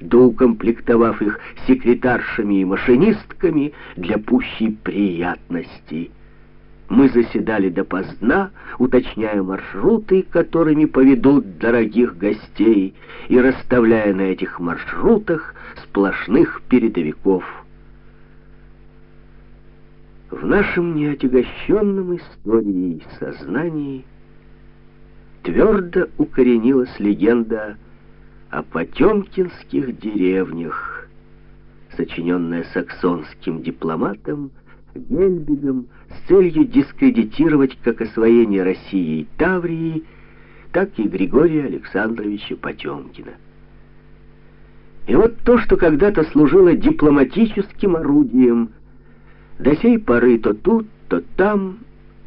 доукомплектовав их секретаршами и машинистками для пущей приятности. Мы заседали допоздна, уточняя маршруты, которыми поведут дорогих гостей, и расставляя на этих маршрутах сплошных передовиков. В нашем неотягощенном историей сознании твердо укоренилась легенда о потемкинских деревнях, сочиненная саксонским дипломатом Гельбигом с целью дискредитировать как освоение России и Таврии, так и Григория Александровича Потемкина. И вот то, что когда-то служило дипломатическим орудием, до сей поры то тут, то там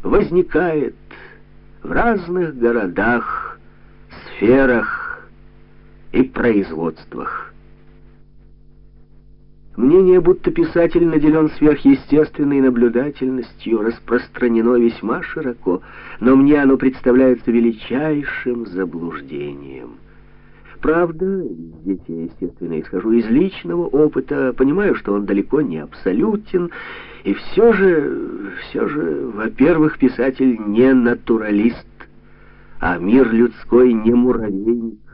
возникает в разных городах, сферах и производствах. Мнение, будто писатель наделен сверхъестественной наблюдательностью, распространено весьма широко, но мне оно представляется величайшим заблуждением. Правда, здесь я, естественно, исхожу из личного опыта, понимаю, что он далеко не абсолютен, и все же, все же, во-первых, писатель не натуралист, а мир людской не муравейник.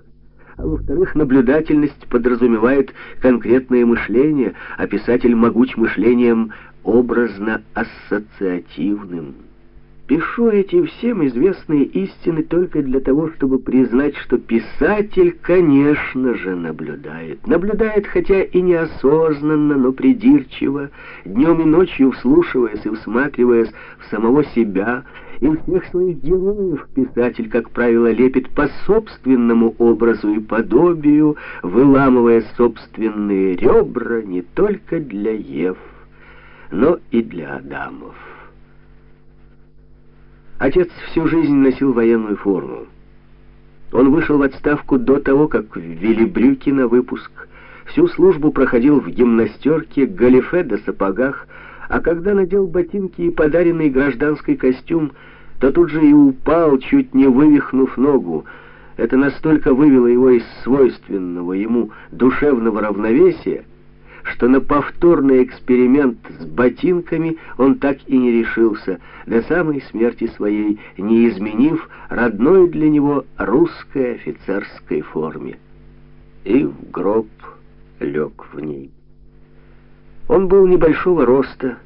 А во-вторых, наблюдательность подразумевает конкретное мышление, а писатель могуч мышлением образно-ассоциативным. Пишу эти всем известные истины только для того, чтобы признать, что писатель, конечно же, наблюдает. Наблюдает, хотя и неосознанно, но придирчиво, днем и ночью вслушиваясь и всматриваясь в самого себя, и всех своих героев писатель, как правило, лепит по собственному образу и подобию, выламывая собственные ребра не только для Ев, но и для Адамов. Отец всю жизнь носил военную форму. Он вышел в отставку до того, как ввели брюки на выпуск. Всю службу проходил в гимнастерке, галифе да сапогах, а когда надел ботинки и подаренный гражданский костюм, то тут же и упал, чуть не вывихнув ногу. Это настолько вывело его из свойственного ему душевного равновесия, что на повторный эксперимент с ботинками он так и не решился, до самой смерти своей, не изменив родной для него русской офицерской форме. И в гроб лег в ней. Он был небольшого роста,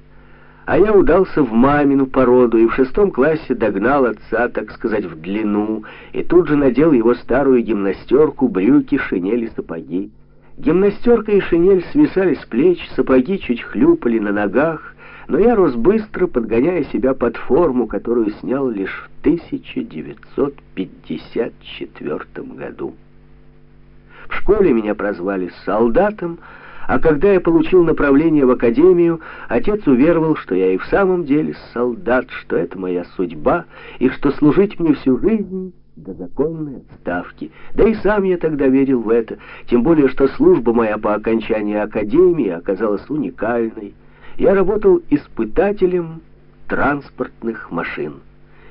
а я удался в мамину породу и в шестом классе догнал отца, так сказать, в длину, и тут же надел его старую гимнастерку, брюки, шинели, сапоги. Гимнастерка и шинель свисали с плеч, сапоги чуть хлюпали на ногах, но я рос быстро, подгоняя себя под форму, которую снял лишь в 1954 году. В школе меня прозвали солдатом, а когда я получил направление в академию, отец уверовал, что я и в самом деле солдат, что это моя судьба, и что служить мне всю жизнь до законной отставки. Да и сам я тогда верил в это, тем более, что служба моя по окончании академии оказалась уникальной. Я работал испытателем транспортных машин.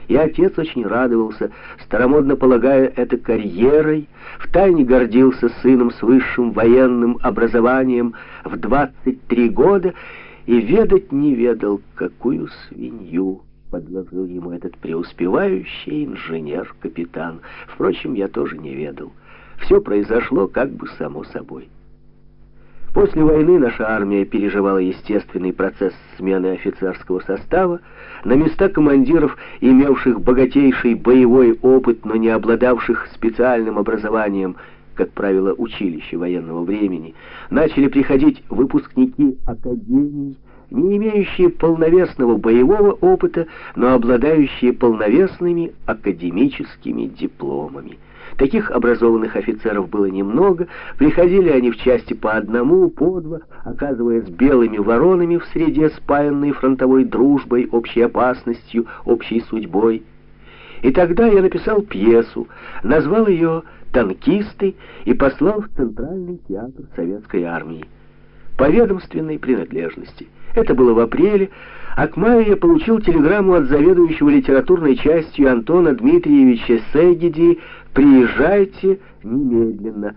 И отец очень радовался, старомодно полагая это карьерой, втайне гордился сыном с высшим военным образованием в 23 года и ведать не ведал, какую свинью подложил ему этот преуспевающий инженер-капитан. Впрочем, я тоже не ведал. Все произошло как бы само собой. После войны наша армия переживала естественный процесс смены офицерского состава. На места командиров, имевших богатейший боевой опыт, но не обладавших специальным образованием, как правило, училище военного времени, начали приходить выпускники академий, не имеющие полновесного боевого опыта, но обладающие полновесными академическими дипломами. Таких образованных офицеров было немного, приходили они в части по одному, по два, оказываясь белыми воронами в среде спаянной фронтовой дружбой, общей опасностью, общей судьбой. И тогда я написал пьесу, назвал ее «Танкисты» и послал в Центральный театр Советской армии по ведомственной принадлежности – это было в апреле, а к маю я получил телеграмму от заведующего литературной частью Антона Дмитриевича Сегеди «Приезжайте немедленно».